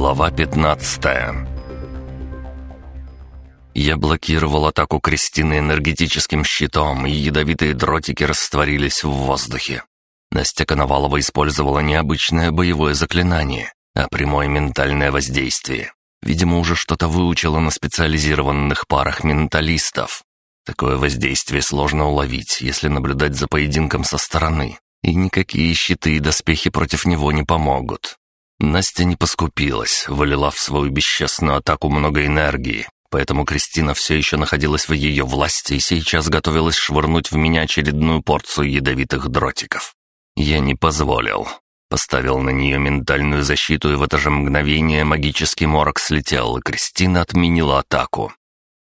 Глава 15 Я блокировал атаку Кристины энергетическим щитом, и ядовитые дротики растворились в воздухе. Настя Коновалова использовала необычное боевое заклинание, а прямое ментальное воздействие. Видимо, уже что-то выучила на специализированных парах менталистов. Такое воздействие сложно уловить, если наблюдать за поединком со стороны, и никакие щиты и доспехи против него не помогут. Настя не поскупилась, вылила в свою бесчестную атаку много энергии, поэтому Кристина все еще находилась в ее власти и сейчас готовилась швырнуть в меня очередную порцию ядовитых дротиков. Я не позволил. Поставил на нее ментальную защиту, и в это же мгновение магический морок слетел, и Кристина отменила атаку.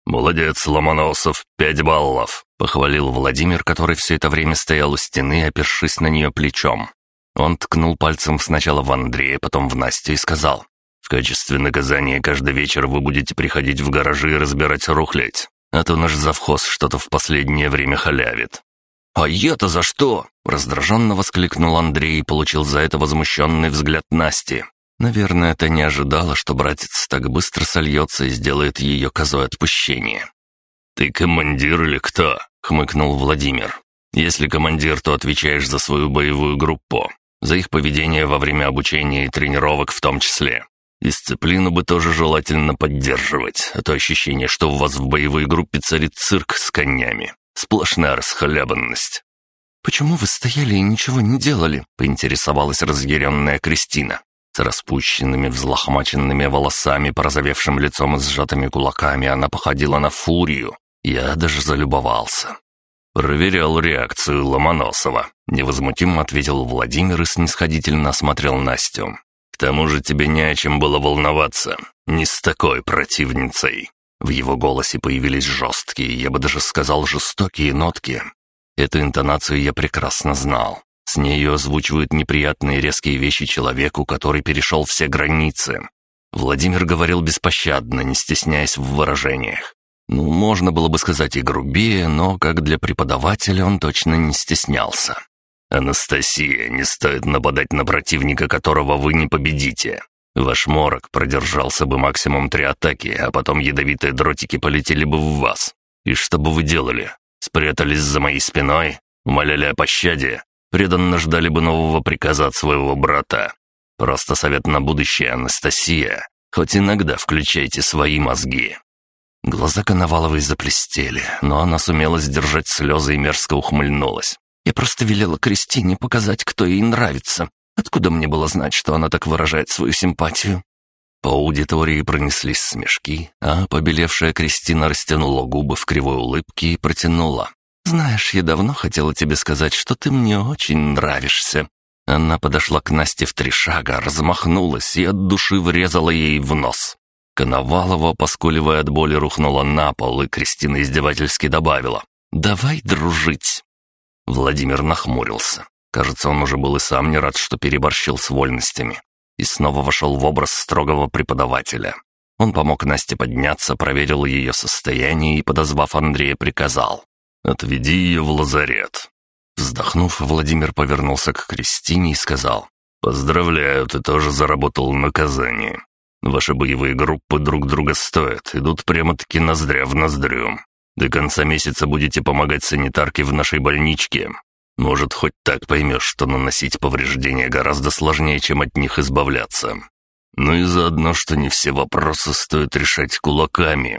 «Молодец, Ломоносов, пять баллов!» — похвалил Владимир, который все это время стоял у стены, опершись на нее плечом. Он ткнул пальцем сначала в Андрея, потом в Настю и сказал, «В качестве наказания каждый вечер вы будете приходить в гаражи и разбирать рухлядь, а то наш завхоз что-то в последнее время халявит». «А я-то за что?» — раздраженно воскликнул Андрей и получил за это возмущенный взгляд Насти. Наверное, это не ожидала, что братец так быстро сольется и сделает ее козой отпущения. «Ты командир или кто?» — хмыкнул Владимир. «Если командир, то отвечаешь за свою боевую группу за их поведение во время обучения и тренировок в том числе. Дисциплину бы тоже желательно поддерживать, а то ощущение, что у вас в боевой группе царит цирк с конями. Сплошная расхлябанность. «Почему вы стояли и ничего не делали?» — поинтересовалась разъяренная Кристина. С распущенными, взлохмаченными волосами, порозовевшим лицом и сжатыми кулаками она походила на фурию. Я даже залюбовался. «Проверял реакцию Ломоносова», — невозмутимо ответил Владимир и снисходительно осмотрел Настю. «К тому же тебе не о чем было волноваться. Не с такой противницей». В его голосе появились жесткие, я бы даже сказал, жестокие нотки. Эту интонацию я прекрасно знал. С нею озвучивают неприятные резкие вещи человеку, который перешел все границы. Владимир говорил беспощадно, не стесняясь в выражениях. Ну, можно было бы сказать и грубее, но как для преподавателя он точно не стеснялся. «Анастасия, не стоит нападать на противника, которого вы не победите. Ваш морок продержался бы максимум три атаки, а потом ядовитые дротики полетели бы в вас. И что бы вы делали? Спрятались за моей спиной? Умоляли о пощаде? Преданно ждали бы нового приказа от своего брата? Просто совет на будущее, Анастасия. Хоть иногда включайте свои мозги. Глаза Коноваловой заплестели, но она сумела сдержать слезы и мерзко ухмыльнулась. «Я просто велела Кристине показать, кто ей нравится. Откуда мне было знать, что она так выражает свою симпатию?» По аудитории пронеслись смешки, а побелевшая Кристина растянула губы в кривой улыбке и протянула. «Знаешь, я давно хотела тебе сказать, что ты мне очень нравишься». Она подошла к Насте в три шага, размахнулась и от души врезала ей в нос. Коновалова, поскуливая от боли, рухнула на пол, и Кристина издевательски добавила «Давай дружить». Владимир нахмурился. Кажется, он уже был и сам не рад, что переборщил с вольностями. И снова вошел в образ строгого преподавателя. Он помог Насте подняться, проверил ее состояние и, подозвав Андрея, приказал «Отведи ее в лазарет». Вздохнув, Владимир повернулся к Кристине и сказал «Поздравляю, ты тоже заработал наказание. Ваши боевые группы друг друга стоят, идут прямо-таки ноздря в ноздрю. До конца месяца будете помогать санитарке в нашей больничке. Может, хоть так поймешь, что наносить повреждения гораздо сложнее, чем от них избавляться. Ну и заодно, что не все вопросы стоит решать кулаками.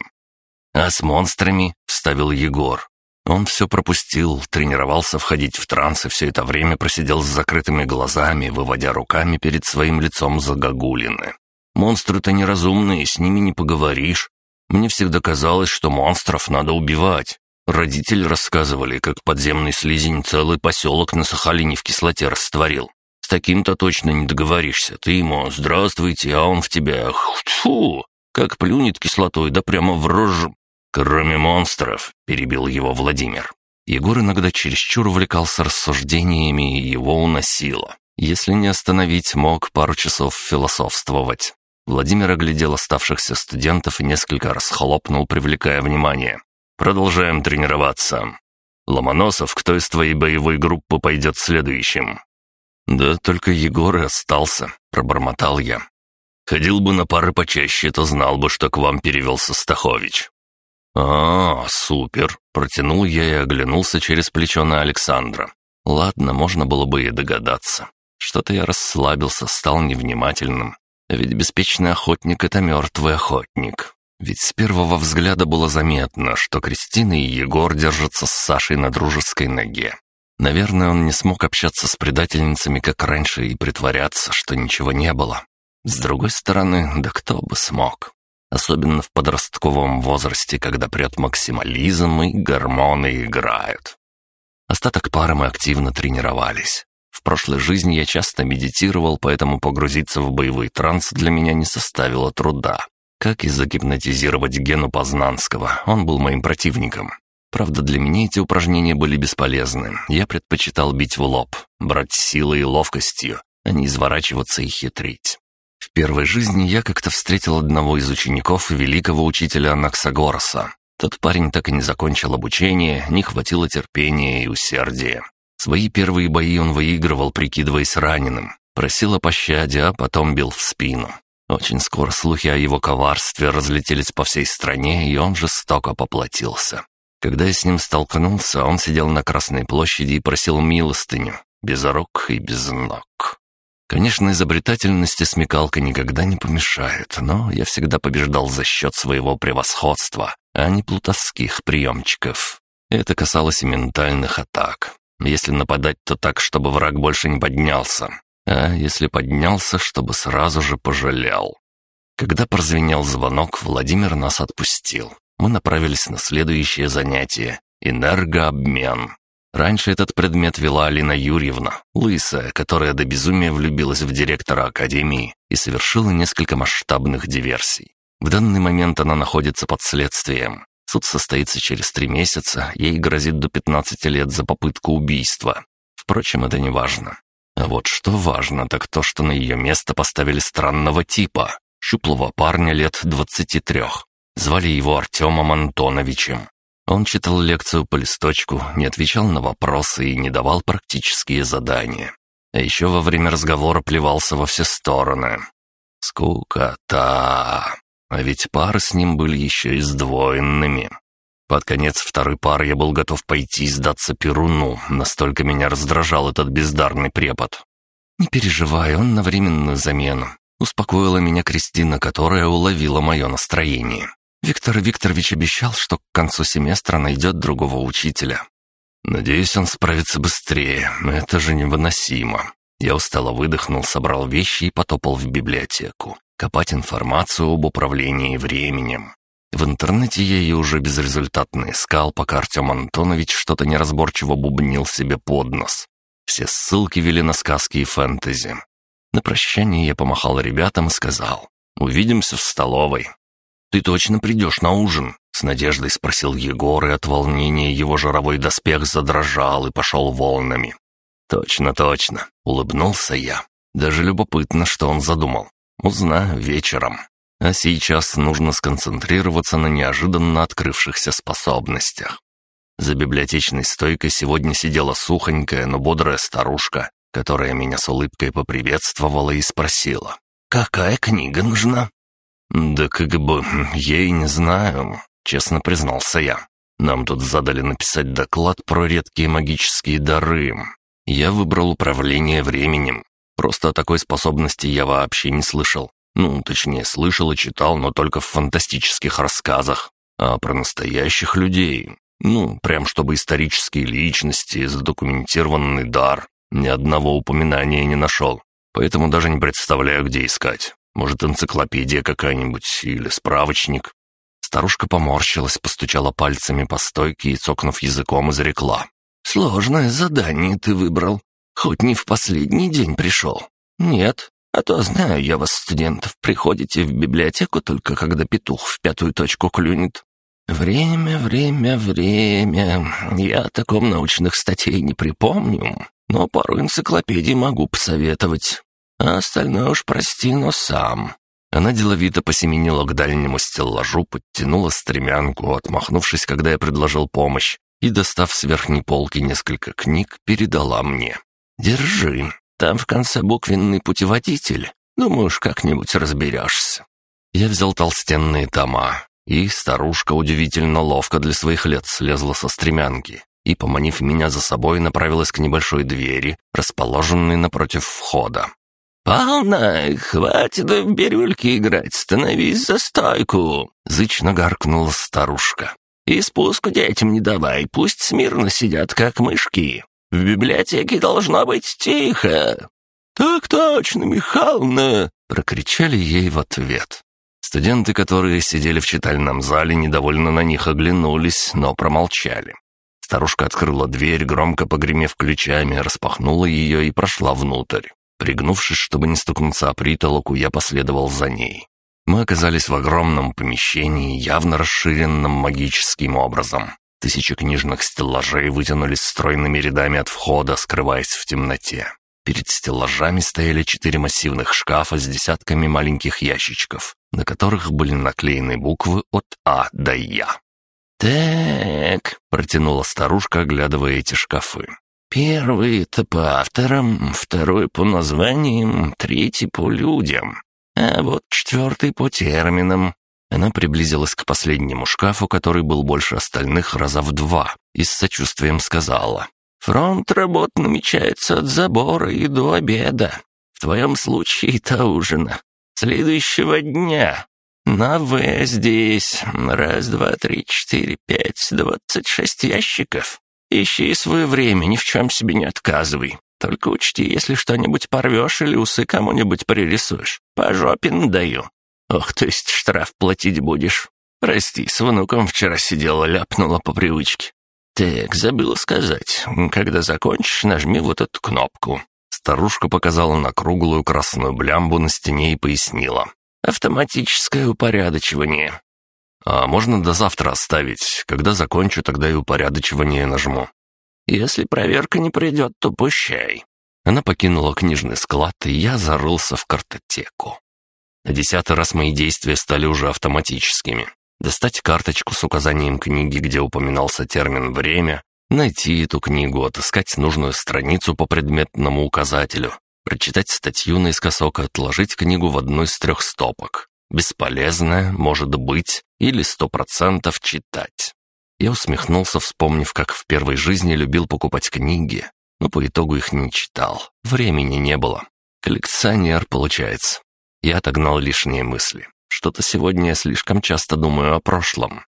«А с монстрами?» — вставил Егор. Он все пропустил, тренировался входить в транс и все это время просидел с закрытыми глазами, выводя руками перед своим лицом загогулины. Монстры-то неразумные, с ними не поговоришь. Мне всегда казалось, что монстров надо убивать. Родители рассказывали, как подземный слизень целый поселок на Сахалине в кислоте растворил. С таким-то точно не договоришься. Ты ему «здравствуйте», а он в тебя «фу», как плюнет кислотой, да прямо в рожу. «Кроме монстров», — перебил его Владимир. Егор иногда чересчур увлекался рассуждениями, и его уносило. Если не остановить, мог пару часов философствовать. Владимир оглядел оставшихся студентов и несколько раз хлопнул, привлекая внимание. «Продолжаем тренироваться. Ломоносов, кто из твоей боевой группы пойдет следующим?» «Да только Егор и остался», — пробормотал я. Ходил бы на пары почаще, то знал бы, что к вам перевелся Стахович». «А, супер!» — протянул я и оглянулся через плечо на Александра. «Ладно, можно было бы и догадаться. Что-то я расслабился, стал невнимательным. Ведь беспечный охотник — это мертвый охотник. Ведь с первого взгляда было заметно, что Кристина и Егор держатся с Сашей на дружеской ноге. Наверное, он не смог общаться с предательницами, как раньше, и притворяться, что ничего не было. С другой стороны, да кто бы смог. Особенно в подростковом возрасте, когда прет максимализм и гормоны играют. Остаток пары мы активно тренировались. В прошлой жизни я часто медитировал, поэтому погрузиться в боевой транс для меня не составило труда. Как и загипнотизировать Гену Познанского, он был моим противником. Правда, для меня эти упражнения были бесполезны. Я предпочитал бить в лоб, брать силой и ловкостью, а не изворачиваться и хитрить. В первой жизни я как-то встретил одного из учеников великого учителя Анаксагораса. Тот парень так и не закончил обучение, не хватило терпения и усердия. Свои первые бои он выигрывал, прикидываясь раненым. Просил о пощаде, а потом бил в спину. Очень скоро слухи о его коварстве разлетелись по всей стране, и он жестоко поплатился. Когда я с ним столкнулся, он сидел на Красной площади и просил милостыню, без рук и без ног. Конечно, изобретательность и смекалка никогда не помешают, но я всегда побеждал за счет своего превосходства, а не плутовских приемчиков. Это касалось и ментальных атак. Если нападать, то так, чтобы враг больше не поднялся а если поднялся, чтобы сразу же пожалел. Когда прозвенел звонок, Владимир нас отпустил. Мы направились на следующее занятие — энергообмен. Раньше этот предмет вела Алина Юрьевна, лысая, которая до безумия влюбилась в директора академии и совершила несколько масштабных диверсий. В данный момент она находится под следствием. Суд состоится через три месяца, ей грозит до 15 лет за попытку убийства. Впрочем, это не важно. А вот что важно, так то, что на ее место поставили странного типа, щуплого парня лет двадцати трех. Звали его Артемом Антоновичем. Он читал лекцию по листочку, не отвечал на вопросы и не давал практические задания. А еще во время разговора плевался во все стороны. Скука-то. А ведь пары с ним были еще и сдвоенными. Под конец второй пары я был готов пойти и сдаться Перуну, настолько меня раздражал этот бездарный препод. «Не переживай, он на временную замену», — успокоила меня Кристина, которая уловила мое настроение. Виктор Викторович обещал, что к концу семестра найдет другого учителя. «Надеюсь, он справится быстрее, но это же невыносимо». Я устало выдохнул, собрал вещи и потопал в библиотеку. Копать информацию об управлении временем. В интернете я ее уже безрезультатно искал, пока Артем Антонович что-то неразборчиво бубнил себе под нос. Все ссылки вели на сказки и фэнтези. На прощание я помахал ребятам и сказал «Увидимся в столовой». «Ты точно придешь на ужин?» — с надеждой спросил Егор, и от волнения его жировой доспех задрожал и пошел волнами. «Точно, точно», — улыбнулся я. Даже любопытно, что он задумал. Узнаю вечером. А сейчас нужно сконцентрироваться на неожиданно открывшихся способностях. За библиотечной стойкой сегодня сидела сухонькая, но бодрая старушка, которая меня с улыбкой поприветствовала и спросила, «Какая книга нужна?» «Да как бы, я и не знаю», — честно признался я. «Нам тут задали написать доклад про редкие магические дары. Я выбрал управление временем. Просто о такой способности я вообще не слышал. Ну, точнее, слышал и читал, но только в фантастических рассказах. А про настоящих людей, ну, прям чтобы исторические личности, задокументированный дар, ни одного упоминания не нашел. Поэтому даже не представляю, где искать. Может, энциклопедия какая-нибудь или справочник. Старушка поморщилась, постучала пальцами по стойке и, цокнув языком, изрекла. «Сложное задание ты выбрал. Хоть не в последний день пришел. Нет, а то знаю я вас, студентов, приходите в библиотеку только когда петух в пятую точку клюнет. Время, время, время. Я о таком научных статей не припомню, но пару энциклопедий могу посоветовать. А остальное уж прости, но сам». Она деловито посеменила к дальнему стеллажу, подтянула стремянку, отмахнувшись, когда я предложил помощь, и, достав с верхней полки несколько книг, передала мне. «Держи, там в конце буквенный путеводитель. Думаю, уж как-нибудь разберешься». Я взял толстенные тома, и старушка удивительно ловко для своих лет слезла со стремянки и, поманив меня за собой, направилась к небольшой двери, расположенной напротив входа. «Полно! Хватит в бирюльки играть, становись за стойку!» — зычно гаркнула старушка. «И спуску детям не давай, пусть смирно сидят, как мышки. В библиотеке должно быть тихо!» «Так точно, Михайловна!» — прокричали ей в ответ. Студенты, которые сидели в читальном зале, недовольно на них оглянулись, но промолчали. Старушка открыла дверь, громко погремев ключами, распахнула ее и прошла внутрь. Пригнувшись, чтобы не стукнуться о притолоку, я последовал за ней. Мы оказались в огромном помещении, явно расширенном магическим образом. Тысячи книжных стеллажей вытянулись стройными рядами от входа, скрываясь в темноте. Перед стеллажами стояли четыре массивных шкафа с десятками маленьких ящичков, на которых были наклеены буквы от А до Я. «Так», — протянула старушка, оглядывая эти шкафы. Первый — это по авторам, второй — по названиям, третий — по людям, а вот четвертый — по терминам. Она приблизилась к последнему шкафу, который был больше остальных раза в два, и с сочувствием сказала. «Фронт работ намечается от забора и до обеда. В твоем случае до ужина. Следующего дня. На В здесь. Раз, два, три, четыре, пять, двадцать шесть ящиков. Ищи свое время, ни в чем себе не отказывай. Только учти, если что-нибудь порвешь или усы кому-нибудь пририсуешь. По жопе надаю. Ох, то есть штраф платить будешь. Прости, с внуком вчера сидела, ляпнула по привычке. Так, забыла сказать. Когда закончишь, нажми вот эту кнопку. Старушка показала на круглую красную блямбу на стене и пояснила. «Автоматическое упорядочивание. А можно до завтра оставить. Когда закончу, тогда и упорядочивание нажму. Если проверка не придет, то пущай». Она покинула книжный склад, и я зарылся в картотеку. На десятый раз мои действия стали уже автоматическими. Достать карточку с указанием книги, где упоминался термин «время», найти эту книгу, отыскать нужную страницу по предметному указателю, прочитать статью наискосок и отложить книгу в одну из трех стопок. Бесполезное, может быть, или сто процентов читать. Я усмехнулся, вспомнив, как в первой жизни любил покупать книги, но по итогу их не читал. Времени не было. Коллекционер, получается. Я отогнал лишние мысли. Что-то сегодня я слишком часто думаю о прошлом.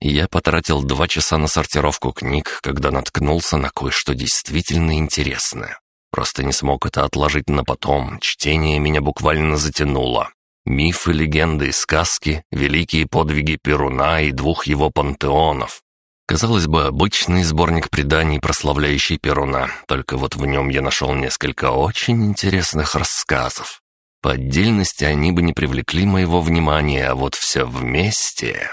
Я потратил два часа на сортировку книг, когда наткнулся на кое-что действительно интересное. Просто не смог это отложить на потом, чтение меня буквально затянуло. Мифы, легенды и сказки, великие подвиги Перуна и двух его пантеонов. Казалось бы, обычный сборник преданий, прославляющий Перуна, только вот в нем я нашел несколько очень интересных рассказов. По отдельности они бы не привлекли моего внимания, а вот все вместе...